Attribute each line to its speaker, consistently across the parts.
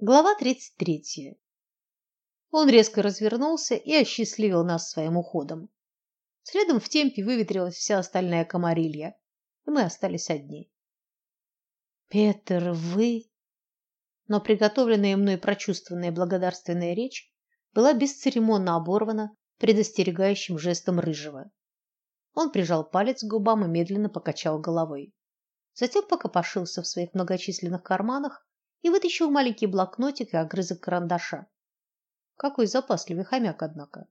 Speaker 1: Глава 33. Он резко развернулся и осчастливил нас своим уходом. Следом в темпе выветрилась вся остальная комарилья, и мы остались одни. Петр, вы Но приготовленная мной прочувствованная благодарственная речь была бесцеремонно оборвана предостерегающим жестом рыжего. Он прижал палец к губам и медленно покачал головой. Затем покопошился в своих многочисленных карманах и вытащил маленький блокнотик и огрызок карандаша. Какой запасливый хомяк, однако.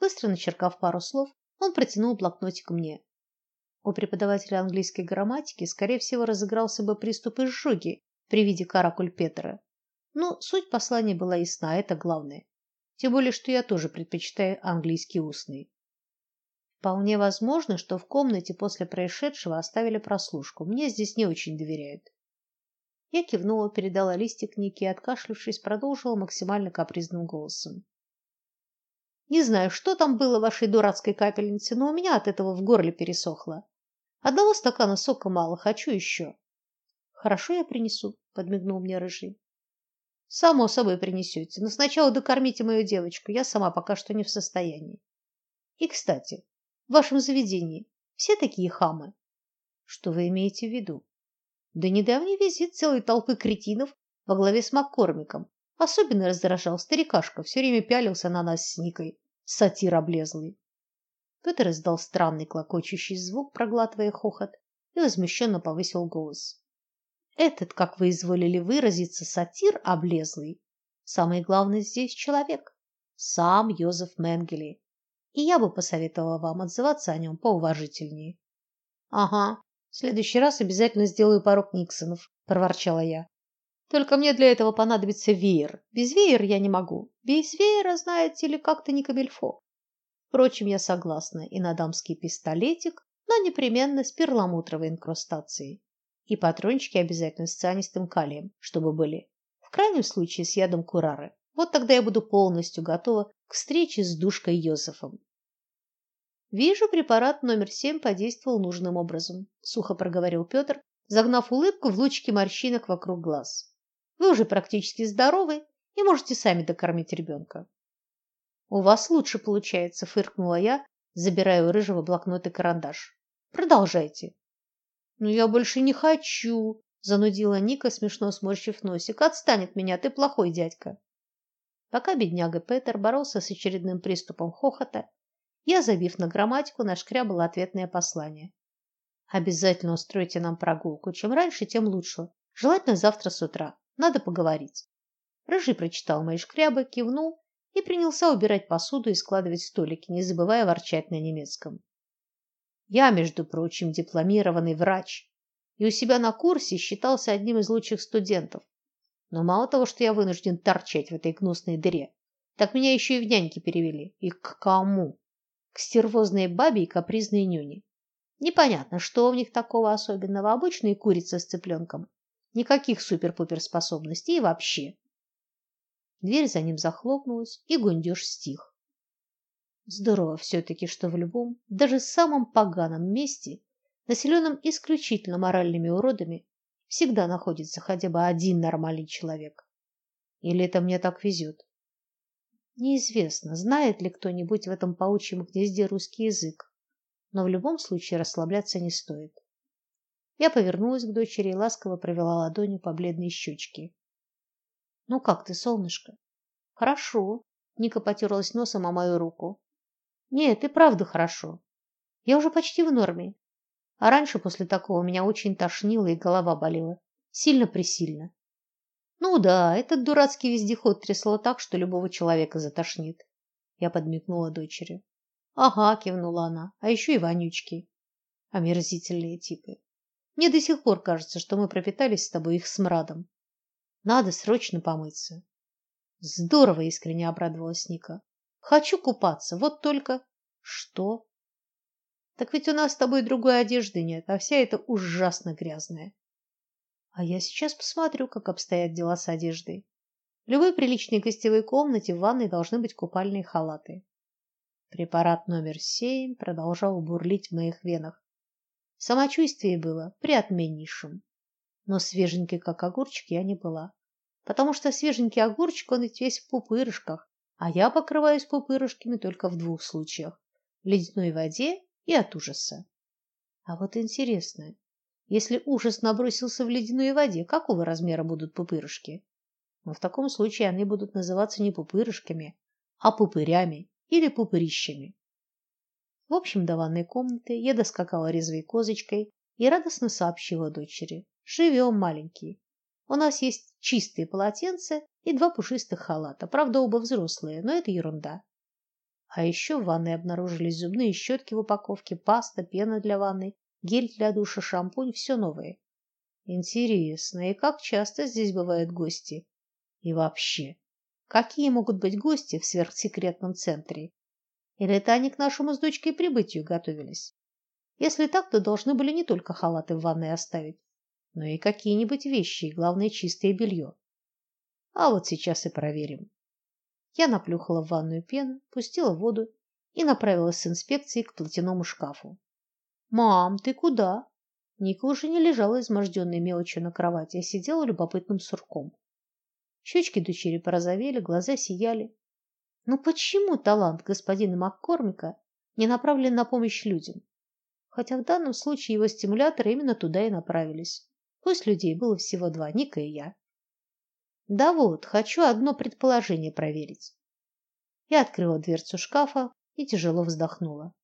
Speaker 1: Быстро начеркав пару слов, он протянул блокнотик мне. У преподавателя английской грамматики, скорее всего, разыгрался бы приступ изжоги при виде каракуль Петра. Но суть послания была ясна, это главное. Тем более, что я тоже предпочитаю английский устный. Вполне возможно, что в комнате после происшедшего оставили прослушку. Мне здесь не очень доверяют. Я кивнула, передала листик Нике откашлявшись, продолжила максимально капризным голосом. Не знаю, что там было в вашей дурацкой капельнице, но у меня от этого в горле пересохло. Одного стакана сока мало, хочу еще. Хорошо, я принесу, подмигнул мне рыжий. Само собой принесете, но сначала докормите мою девочку, я сама пока что не в состоянии. И, кстати, в вашем заведении все такие хамы? Что вы имеете в виду? Да недавний визит целой толпы кретинов во главе с Маккормиком особенно раздражал старикашка, все время пялился на нас с Никой, сатир облезлый. Петр издал странный клокочущий звук, проглатывая хохот, и возмущенно повысил голос. Этот, как вы изволили выразиться, сатир облезлый, самый главный здесь человек, сам Йозеф Менгеле. И я бы посоветовала вам отзываться о нем поуважительнее. Ага, в следующий раз обязательно сделаю пару книксонов, проворчала я. Только мне для этого понадобится веер. Без веера я не могу. Без веера, знаете ли, как-то не камельфо. Впрочем, я согласна и на дамский пистолетик, но непременно с перламутровой инкрустацией. И патрончики обязательно с цианистым калием, чтобы были. В крайнем случае с ядом курары. Вот тогда я буду полностью готова к встрече с душкой Йозефом. Вижу, препарат номер семь подействовал нужным образом, сухо проговорил Петр, загнав улыбку в лучики морщинок вокруг глаз. Вы уже практически здоровы и можете сами докормить ребенка. У вас лучше получается, фыркнула я, забирая у рыжего блокнот и карандаш. Продолжайте. Но я больше не хочу, занудила Ника, смешно сморщив носик. Отстань от меня, ты плохой дядька. Пока бедняга Петр боролся с очередным приступом хохота, я, забив на грамматику, нашкрябала ответное послание. Обязательно устройте нам прогулку. Чем раньше, тем лучше. Желательно завтра с утра. Надо поговорить. Рыжий прочитал мои шкрябы, кивнул и принялся убирать посуду и складывать столики, не забывая ворчать на немецком. Я, между прочим, дипломированный врач и у себя на курсе считался одним из лучших студентов. Но мало того, что я вынужден торчать в этой гнусной дыре, так меня еще и в няньки перевели. И к кому? К стервозной бабе и капризной нюне. Непонятно, что в них такого особенного. Обычные курица с цыпленком. Никаких супер-пупер способностей и вообще. Дверь за ним захлопнулась, и гундеж стих. Здорово все-таки, что в любом, даже самом поганом месте, населенном исключительно моральными уродами, всегда находится хотя бы один нормальный человек. Или это мне так везет? Неизвестно, знает ли кто-нибудь в этом паучьем гнезде русский язык, но в любом случае расслабляться не стоит. Я повернулась к дочери и ласково провела ладонью по бледной щечке. Ну как ты, солнышко? Хорошо. Ника потерлась носом о мою руку. Нет, и правда хорошо. Я уже почти в норме. А раньше после такого меня очень тошнило и голова болела. Сильно-пресильно. Ну да, этот дурацкий вездеход трясло так, что любого человека затошнит. Я подмигнула дочери. Ага, кивнула она. А еще и вонючки. Омерзительные типы. Мне до сих пор кажется, что мы пропитались с тобой их смрадом. Надо срочно помыться. Здорово, искренне обрадовалась Ника. Хочу купаться, вот только что? Так ведь у нас с тобой другой одежды нет, а вся эта ужасно грязная. А я сейчас посмотрю, как обстоят дела с одеждой. В любой приличной гостевой комнате в ванной должны быть купальные халаты. Препарат номер семь продолжал бурлить в моих венах. Самочувствие было приотменнейшим, но свеженькой как огурчик я не была. потому что свеженький огурчик, он ведь весь в пупырышках, а я покрываюсь пупырышками только в двух случаях: в ледяной воде и от ужаса. А вот интересно, если ужас набросился в ледяной воде, какого размера будут пупырышки? Но в таком случае они будут называться не пупырышками, а пупырями или пупырищами. В общем, до ванной комнаты я доскакала резвой козочкой и радостно сообщила дочери: "Живем, маленький. У нас есть чистые полотенца и два пушистых халата. Правда, оба взрослые, но это ерунда. А еще в ванной обнаружились зубные щетки в упаковке, паста, пена для ванны, гель для душа, шампунь, все новое. Интересно, и как часто здесь бывают гости? И вообще, какие могут быть гости в сверхсекретном центре? Или это они к нашему с дочкой прибытию готовились? Если так, то должны были не только халаты в ванной оставить, но и какие-нибудь вещи, и главное чистое белье. А вот сейчас и проверим. Я наплюхала в ванную пену, пустила воду и направилась с инспекцией к платяному шкафу. Мам, ты куда? Ника уже не лежала изможденной мелочью на кровати, а сидела любопытным сурком. Щечки дочери порозовели, глаза сияли. Ну почему талант господина Маккормика не направлен на помощь людям? Хотя в данном случае его стимуляторы именно туда и направились. Пусть людей было всего два, Ника и я. Да вот, хочу одно предположение проверить. Я открыла дверцу шкафа и тяжело вздохнула.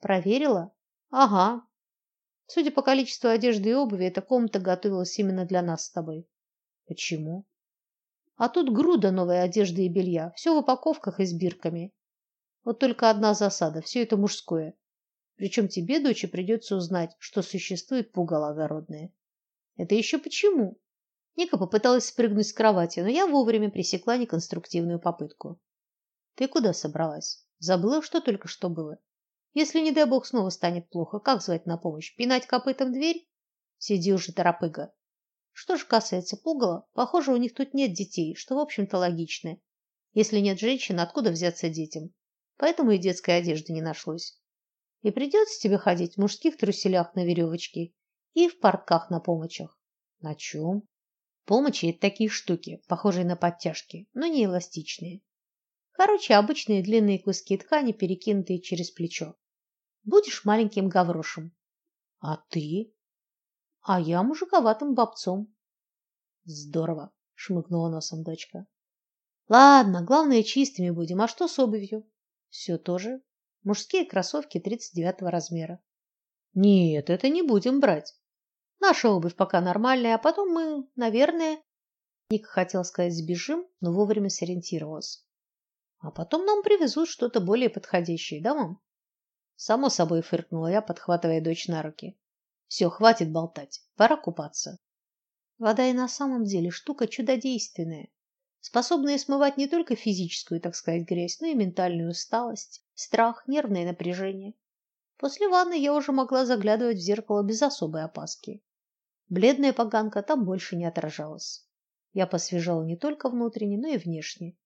Speaker 1: Проверила? Ага. Судя по количеству одежды и обуви, эта комната готовилась именно для нас с тобой. Почему? А тут груда новой одежды и белья, все в упаковках и с бирками. Вот только одна засада все это мужское. Причем тебе, дочь, придется узнать, что существует пугало огородное. Это еще почему? Ника попыталась спрыгнуть с кровати, но я вовремя пресекла неконструктивную попытку. Ты куда собралась? Забыла, что только что было? Если не дай бог снова станет плохо, как звать на помощь? Пинать копытом дверь? Сиди уже, торопыга. Что же касается пугала, похоже, у них тут нет детей, что, в общем-то, логично. Если нет женщин, откуда взяться детям? Поэтому и детской одежды не нашлось. И придется тебе ходить в мужских труселях на веревочке и в портках на помочах. На чем? Помощи это такие штуки, похожие на подтяжки, но не эластичные. Короче, обычные длинные куски ткани, перекинутые через плечо. Будешь маленьким гаврошем. А ты? А я мужиковатым бабцом. Здорово, шмыгнула носом дочка. Ладно, главное чистыми будем. А что с обувью? Все тоже. Мужские кроссовки 39 размера. Нет, это не будем брать. Наша обувь пока нормальная, а потом мы, наверное, Ник хотел сказать сбежим, но вовремя сориентировался. А потом нам привезут что-то более подходящее, да, мам? Само собой фыркнула я, подхватывая дочь на руки. Все, хватит болтать, пора купаться. Вода и на самом деле штука чудодейственная, способная смывать не только физическую, так сказать, грязь, но и ментальную усталость, страх, нервное напряжение. После ванны я уже могла заглядывать в зеркало без особой опаски. Бледная поганка там больше не отражалась. Я посвежала не только внутренне, но и внешне.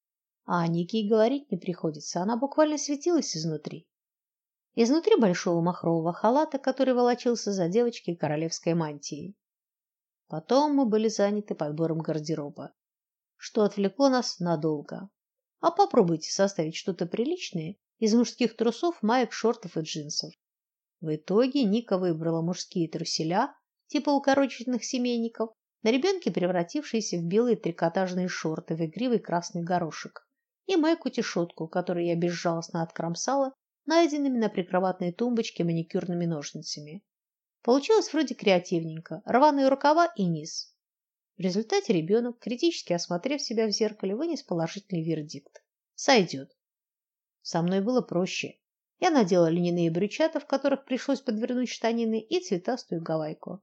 Speaker 1: А о Нике и говорить не приходится, она буквально светилась изнутри. Изнутри большого махрового халата, который волочился за девочкой королевской мантией. Потом мы были заняты подбором гардероба, что отвлекло нас надолго. А попробуйте составить что-то приличное из мужских трусов, маек, шортов и джинсов. В итоге Ника выбрала мужские труселя, типа укороченных семейников, на ребенке превратившиеся в белые трикотажные шорты в игривый красный горошек, и майку-тишотку, которую я безжалостно откромсала найденными на прикроватной тумбочке маникюрными ножницами. Получилось вроде креативненько: рваные рукава и низ. В результате ребенок, критически осмотрев себя в зеркале, вынес положительный вердикт: сойдет. Со мной было проще. Я надела льняные брючата, в которых пришлось подвернуть штанины, и цветастую гавайку.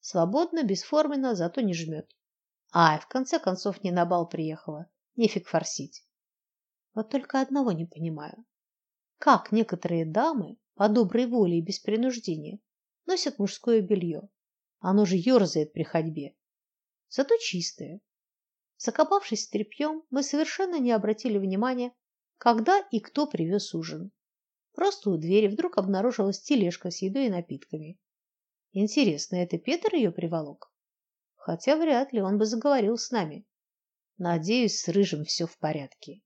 Speaker 1: Свободно, бесформенно, зато не жмет. Ай, в конце концов не на бал приехала. Нефиг форсить. Вот только одного не понимаю. Как некоторые дамы по доброй воле и без принуждения носят мужское белье? Оно же ерзает при ходьбе. Зато чистое. Закопавшись тряпьем, мы совершенно не обратили внимания, когда и кто привез ужин. Просто у двери вдруг обнаружилась тележка с едой и напитками. Интересно, это Петр ее приволок? Хотя вряд ли он бы заговорил с нами. Надеюсь, с рыжим все в порядке.